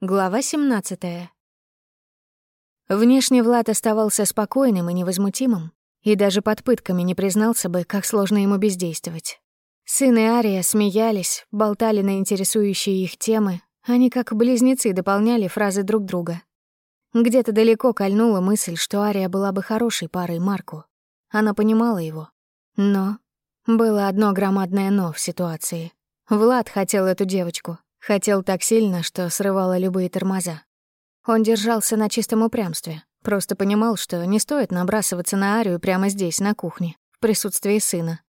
Глава 17. Внешне Влад оставался спокойным и невозмутимым, и даже под пытками не признался бы, как сложно ему бездействовать. Сын и Ария смеялись, болтали на интересующие их темы, они как близнецы дополняли фразы друг друга. Где-то далеко кольнула мысль, что Ария была бы хорошей парой Марку. Она понимала его. Но было одно громадное «но» в ситуации. Влад хотел эту девочку, Хотел так сильно, что срывало любые тормоза. Он держался на чистом упрямстве, просто понимал, что не стоит набрасываться на Арию прямо здесь, на кухне, в присутствии сына.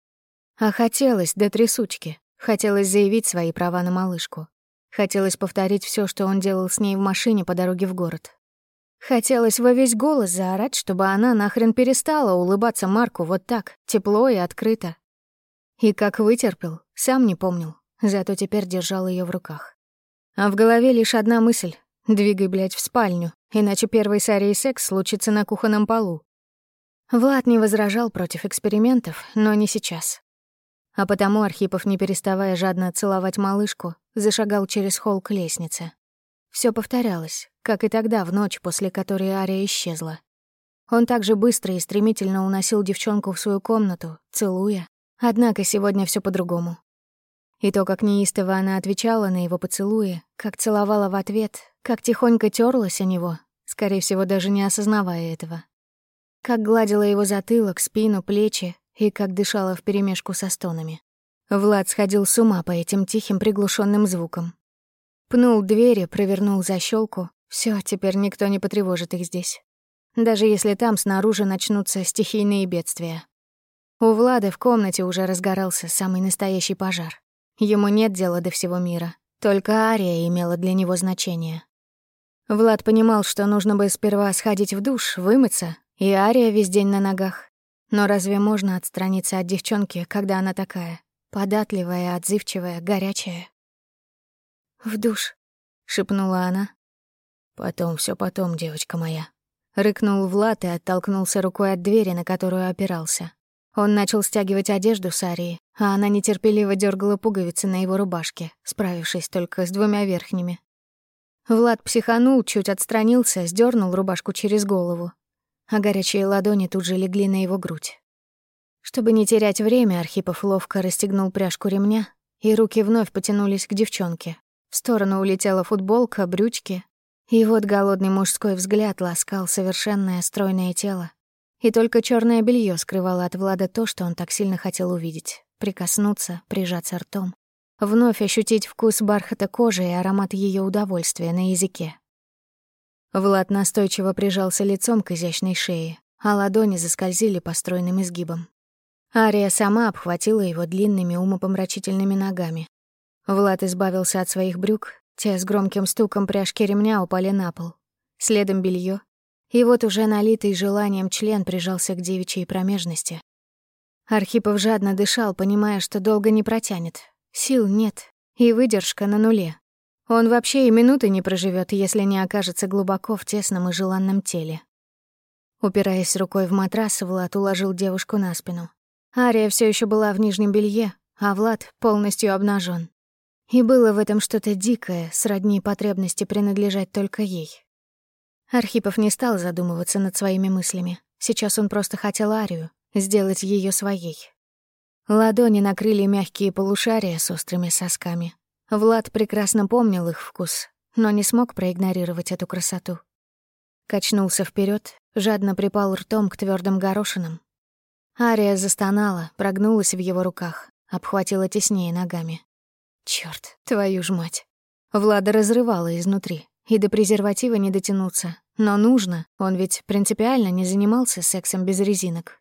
А хотелось до трясучки, хотелось заявить свои права на малышку. Хотелось повторить все, что он делал с ней в машине по дороге в город. Хотелось во весь голос заорать, чтобы она нахрен перестала улыбаться Марку вот так, тепло и открыто. И как вытерпел, сам не помнил зато теперь держал ее в руках. А в голове лишь одна мысль — двигай, блядь, в спальню, иначе первый с Арией секс случится на кухонном полу. Влад не возражал против экспериментов, но не сейчас. А потому Архипов, не переставая жадно целовать малышку, зашагал через холл к лестнице. Все повторялось, как и тогда, в ночь, после которой Ария исчезла. Он также быстро и стремительно уносил девчонку в свою комнату, целуя. Однако сегодня все по-другому. И то, как неистово она отвечала на его поцелуи, как целовала в ответ, как тихонько терлась о него, скорее всего, даже не осознавая этого. Как гладила его затылок, спину, плечи и как дышала вперемешку со стонами. Влад сходил с ума по этим тихим приглушенным звукам. Пнул двери, провернул защелку. Все, теперь никто не потревожит их здесь. Даже если там снаружи начнутся стихийные бедствия. У Влада в комнате уже разгорался самый настоящий пожар. Ему нет дела до всего мира. Только Ария имела для него значение. Влад понимал, что нужно бы сперва сходить в душ, вымыться, и Ария весь день на ногах. Но разве можно отстраниться от девчонки, когда она такая? Податливая, отзывчивая, горячая. «В душ», — шепнула она. «Потом, все потом, девочка моя». Рыкнул Влад и оттолкнулся рукой от двери, на которую опирался. Он начал стягивать одежду с Арии, а она нетерпеливо дергала пуговицы на его рубашке, справившись только с двумя верхними. Влад психанул, чуть отстранился, сдернул рубашку через голову, а горячие ладони тут же легли на его грудь. Чтобы не терять время, Архипов ловко расстегнул пряжку ремня, и руки вновь потянулись к девчонке. В сторону улетела футболка, брючки, и вот голодный мужской взгляд ласкал совершенное стройное тело, и только черное белье скрывало от Влада то, что он так сильно хотел увидеть. Прикоснуться, прижаться ртом. Вновь ощутить вкус бархата кожи и аромат ее удовольствия на языке. Влад настойчиво прижался лицом к изящной шее, а ладони заскользили по стройным изгибам. Ария сама обхватила его длинными умопомрачительными ногами. Влад избавился от своих брюк, те с громким стуком пряжки ремня упали на пол. Следом белье, и вот уже налитый желанием член прижался к девичьей промежности. Архипов жадно дышал, понимая, что долго не протянет. Сил нет, и выдержка на нуле. Он вообще и минуты не проживет, если не окажется глубоко в тесном и желанном теле. Упираясь рукой в матрас, Влад уложил девушку на спину. Ария все еще была в нижнем белье, а Влад полностью обнажен. И было в этом что-то дикое, сродни потребности принадлежать только ей. Архипов не стал задумываться над своими мыслями. Сейчас он просто хотел Арию, сделать ее своей. Ладони накрыли мягкие полушария с острыми сосками. Влад прекрасно помнил их вкус, но не смог проигнорировать эту красоту. Качнулся вперед, жадно припал ртом к твердым горошинам. Ария застонала, прогнулась в его руках, обхватила теснее ногами. Черт, твою ж мать. Влада разрывала изнутри и до презерватива не дотянуться. Но нужно, он ведь принципиально не занимался сексом без резинок.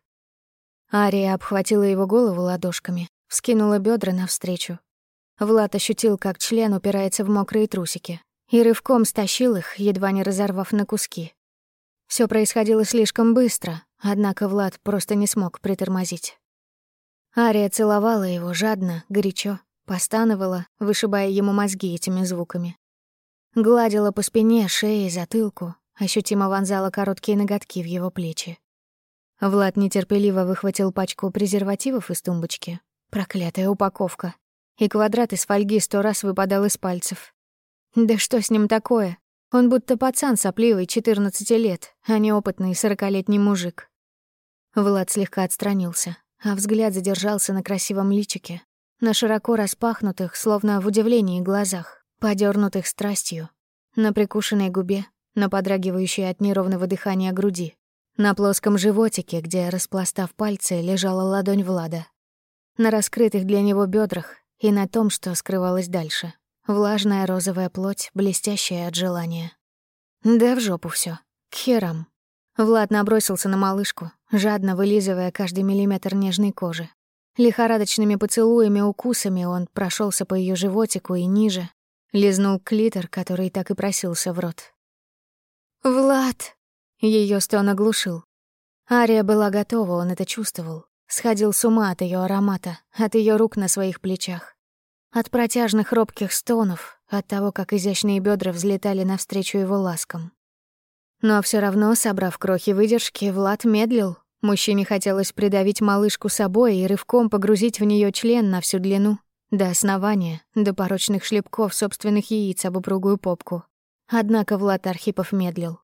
Ария обхватила его голову ладошками, вскинула бедра навстречу. Влад ощутил, как член упирается в мокрые трусики, и рывком стащил их, едва не разорвав на куски. Все происходило слишком быстро, однако Влад просто не смог притормозить. Ария целовала его жадно, горячо, постановала, вышибая ему мозги этими звуками. Гладила по спине, шее, затылку, ощутимо вонзала короткие ноготки в его плечи. Влад нетерпеливо выхватил пачку презервативов из тумбочки. Проклятая упаковка. И квадрат из фольги сто раз выпадал из пальцев. Да что с ним такое? Он будто пацан сопливый, 14 лет, а не опытный сорокалетний мужик. Влад слегка отстранился, а взгляд задержался на красивом личике, на широко распахнутых, словно в удивлении глазах, подернутых страстью, на прикушенной губе, на подрагивающей от неровного дыхания груди, на плоском животике, где, распластав пальцы, лежала ладонь Влада, на раскрытых для него бедрах и на том, что скрывалось дальше. Влажная розовая плоть, блестящая от желания. Да в жопу все, К херам. Влад набросился на малышку, жадно вылизывая каждый миллиметр нежной кожи. Лихорадочными поцелуями, укусами он прошелся по ее животику и ниже, лизнул клитор, который так и просился в рот. «Влад!» — ее стон оглушил. Ария была готова, он это чувствовал. Сходил с ума от ее аромата, от ее рук на своих плечах. От протяжных робких стонов, от того, как изящные бедра взлетали навстречу его ласкам. Но все равно, собрав крохи выдержки, Влад медлил. Мужчине хотелось придавить малышку собой и рывком погрузить в нее член на всю длину, до основания, до порочных шлепков собственных яиц об упругую попку. Однако Влад Архипов медлил.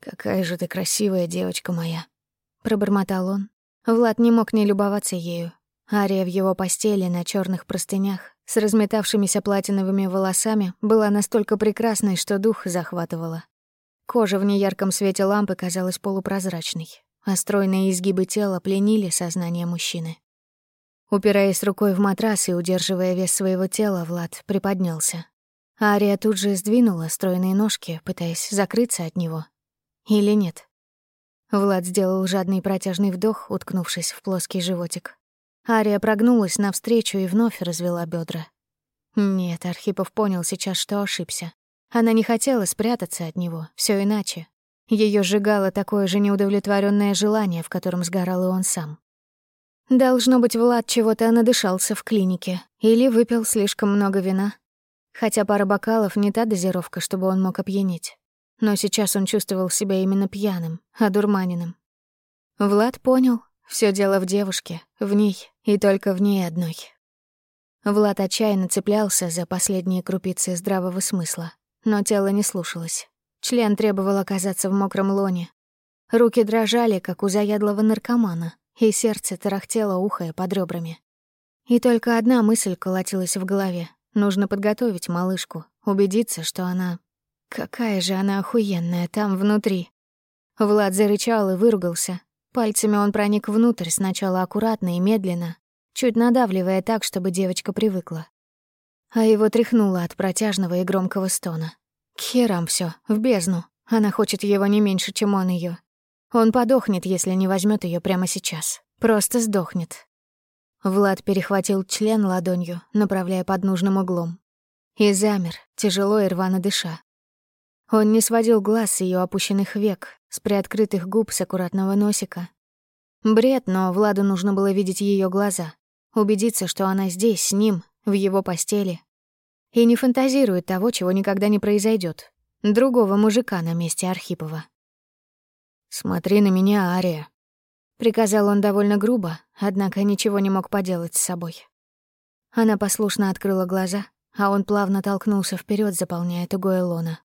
«Какая же ты красивая девочка моя», — пробормотал он. Влад не мог не любоваться ею. Ария в его постели на черных простынях с разметавшимися платиновыми волосами была настолько прекрасной, что дух захватывала. Кожа в неярком свете лампы казалась полупрозрачной, а стройные изгибы тела пленили сознание мужчины. Упираясь рукой в матрас и удерживая вес своего тела, Влад приподнялся. Ария тут же сдвинула стройные ножки, пытаясь закрыться от него. Или нет? Влад сделал жадный протяжный вдох, уткнувшись в плоский животик. Ария прогнулась навстречу и вновь развела бедра. Нет, Архипов понял сейчас, что ошибся. Она не хотела спрятаться от него, все иначе. Ее сжигало такое же неудовлетворенное желание, в котором сгорал и он сам. Должно быть, Влад чего-то надышался в клинике или выпил слишком много вина. Хотя пара бокалов не та дозировка, чтобы он мог опьянеть. Но сейчас он чувствовал себя именно пьяным, одурманенным. Влад понял, все дело в девушке, в ней и только в ней одной. Влад отчаянно цеплялся за последние крупицы здравого смысла. Но тело не слушалось. Член требовал оказаться в мокром лоне. Руки дрожали, как у заядлого наркомана, и сердце тарахтело, ухая под ребрами. И только одна мысль колотилась в голове. Нужно подготовить малышку, убедиться, что она... Какая же она охуенная там внутри. Влад зарычал и выругался. Пальцами он проник внутрь, сначала аккуратно и медленно, чуть надавливая так, чтобы девочка привыкла а его тряхнуло от протяжного и громкого стона. К херам всё, в бездну. Она хочет его не меньше, чем он её. Он подохнет, если не возьмёт её прямо сейчас. Просто сдохнет. Влад перехватил член ладонью, направляя под нужным углом. И замер, тяжело и рвано дыша. Он не сводил глаз с её опущенных век, с приоткрытых губ, с аккуратного носика. Бред, но Владу нужно было видеть её глаза. Убедиться, что она здесь, с ним, в его постели. И не фантазирует того, чего никогда не произойдет. Другого мужика на месте Архипова. «Смотри на меня, Ария», — приказал он довольно грубо, однако ничего не мог поделать с собой. Она послушно открыла глаза, а он плавно толкнулся вперед, заполняя тугое лоно.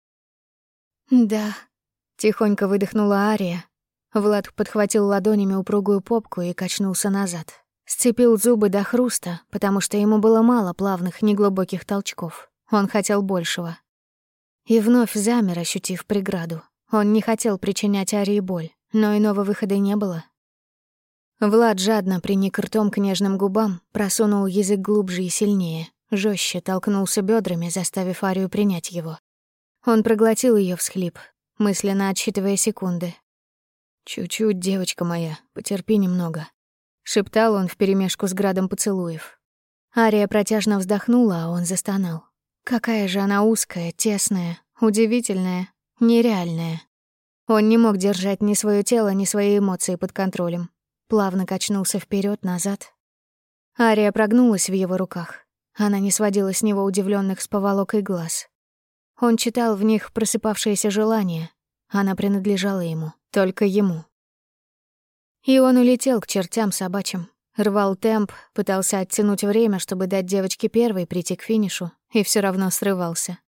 «Да», — тихонько выдохнула Ария. Влад подхватил ладонями упругую попку и качнулся назад. Сцепил зубы до хруста, потому что ему было мало плавных, неглубоких толчков. Он хотел большего. И вновь замер, ощутив преграду. Он не хотел причинять Арии боль, но иного выхода не было. Влад жадно приник ртом к нежным губам, просунул язык глубже и сильнее, жестче толкнулся бедрами, заставив Арию принять его. Он проглотил ее всхлип, мысленно отсчитывая секунды. «Чуть-чуть, девочка моя, потерпи немного», шептал он вперемешку с градом поцелуев. Ария протяжно вздохнула, а он застонал. Какая же она узкая, тесная, удивительная, нереальная. Он не мог держать ни свое тело, ни свои эмоции под контролем. Плавно качнулся вперед назад. Ария прогнулась в его руках. Она не сводила с него удивленных с поволокой глаз. Он читал в них просыпавшееся желание. Она принадлежала ему, только ему. И он улетел к чертям собачьим. Рвал темп, пытался оттянуть время, чтобы дать девочке первой прийти к финишу, и все равно срывался.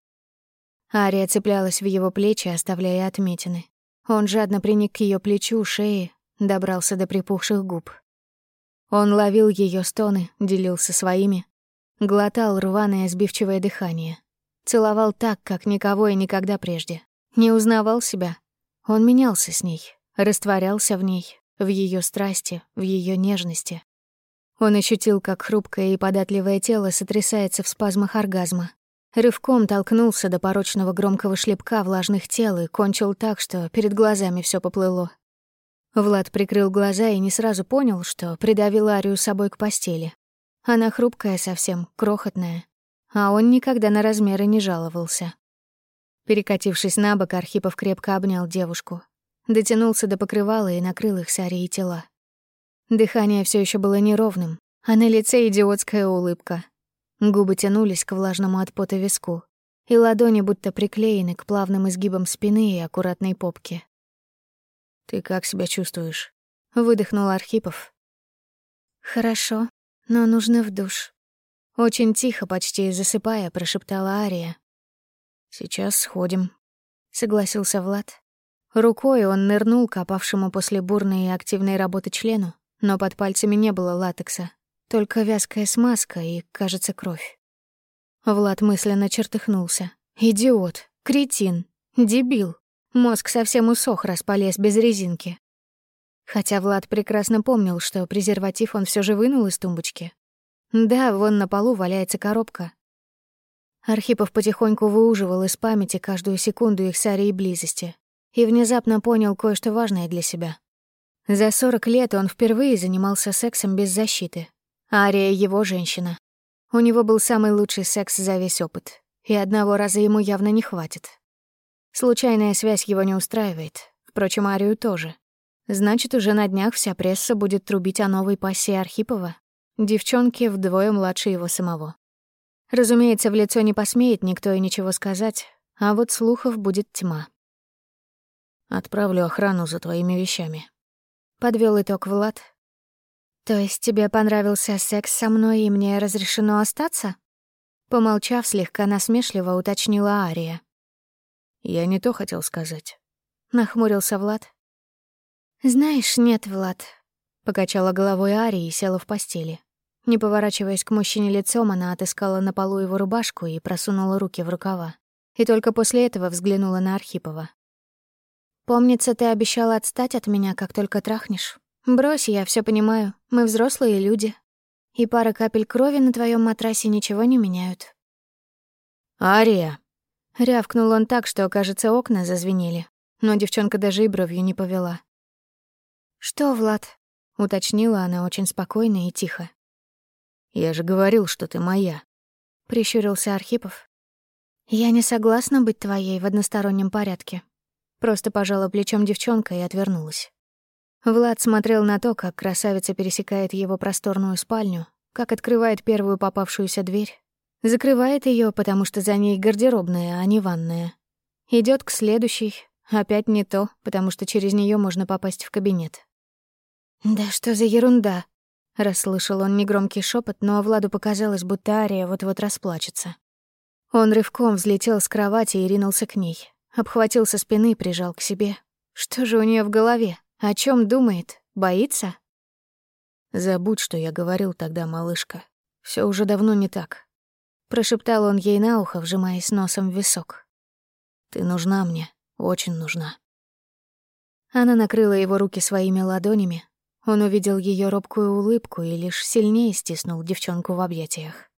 Ария цеплялась в его плечи, оставляя отметины. Он жадно приник к ее плечу, шее, добрался до припухших губ. Он ловил ее стоны, делился своими, глотал рваное сбивчивое дыхание. Целовал так, как никого и никогда прежде. Не узнавал себя. Он менялся с ней, растворялся в ней, в ее страсти, в ее нежности. Он ощутил, как хрупкое и податливое тело сотрясается в спазмах оргазма. Рывком толкнулся до порочного громкого шлепка влажных тел и кончил так, что перед глазами все поплыло. Влад прикрыл глаза и не сразу понял, что придавил Арию собой к постели. Она хрупкая совсем, крохотная, а он никогда на размеры не жаловался. Перекатившись на бок, Архипов крепко обнял девушку. Дотянулся до покрывала и накрыл их с Арией тела. Дыхание все еще было неровным, а на лице идиотская улыбка. Губы тянулись к влажному от пота виску, и ладони будто приклеены к плавным изгибам спины и аккуратной попке. «Ты как себя чувствуешь?» — выдохнул Архипов. «Хорошо, но нужно в душ». Очень тихо, почти засыпая, прошептала Ария. «Сейчас сходим», — согласился Влад. Рукой он нырнул к опавшему после бурной и активной работы члену, но под пальцами не было латекса, только вязкая смазка и, кажется, кровь. Влад мысленно чертыхнулся. «Идиот! Кретин! Дебил! Мозг совсем усох, раз полез без резинки». Хотя Влад прекрасно помнил, что презерватив он все же вынул из тумбочки. Да, вон на полу валяется коробка. Архипов потихоньку выуживал из памяти каждую секунду их с Арией близости и внезапно понял кое-что важное для себя. За 40 лет он впервые занимался сексом без защиты. Ария — его женщина. У него был самый лучший секс за весь опыт, и одного раза ему явно не хватит. Случайная связь его не устраивает, впрочем, Арию тоже. Значит, уже на днях вся пресса будет трубить о новой пассии Архипова. Девчонки вдвое младше его самого. Разумеется, в лицо не посмеет никто и ничего сказать, а вот слухов будет тьма. «Отправлю охрану за твоими вещами», Подвел итог Влад. «То есть тебе понравился секс со мной, и мне разрешено остаться?» Помолчав, слегка насмешливо уточнила Ария. «Я не то хотел сказать», — нахмурился Влад. «Знаешь, нет, Влад», — покачала головой Ария и села в постели. Не поворачиваясь к мужчине лицом, она отыскала на полу его рубашку и просунула руки в рукава. И только после этого взглянула на Архипова. Помнится, ты обещала отстать от меня, как только трахнешь. Брось, я все понимаю. Мы взрослые люди. И пара капель крови на твоем матрасе ничего не меняют. «Ария!» Рявкнул он так, что, кажется, окна зазвенели. Но девчонка даже и бровью не повела. «Что, Влад?» — уточнила она очень спокойно и тихо. «Я же говорил, что ты моя», — прищурился Архипов. «Я не согласна быть твоей в одностороннем порядке. Просто пожала плечом девчонка и отвернулась. Влад смотрел на то, как красавица пересекает его просторную спальню, как открывает первую попавшуюся дверь, закрывает ее, потому что за ней гардеробная, а не ванная. Идет к следующей, опять не то, потому что через нее можно попасть в кабинет. «Да что за ерунда!» — расслышал он негромкий шепот, но Владу показалось, будто Ария вот-вот расплачется. Он рывком взлетел с кровати и ринулся к ней. Обхватил со спины, прижал к себе. Что же у нее в голове? О чем думает? Боится? Забудь, что я говорил тогда, малышка. Все уже давно не так. Прошептал он ей на ухо, вжимаясь носом в висок. Ты нужна мне, очень нужна. Она накрыла его руки своими ладонями. Он увидел ее робкую улыбку и лишь сильнее стиснул девчонку в объятиях.